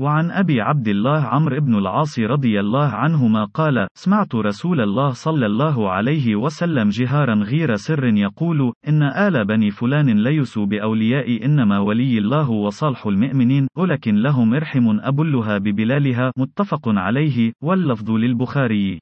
وعن أبي عبد الله عمرو بن العاص رضي الله عنهما قال: سمعت رسول الله صلى الله عليه وسلم جهارا غير سر يقول: إن آل بني فلان ليسوا بأولياء إنما ولي الله وصالح المؤمنين، ولكن لهم إرحم أبلها ببلالها، متفق عليه، واللفظ للبخاري.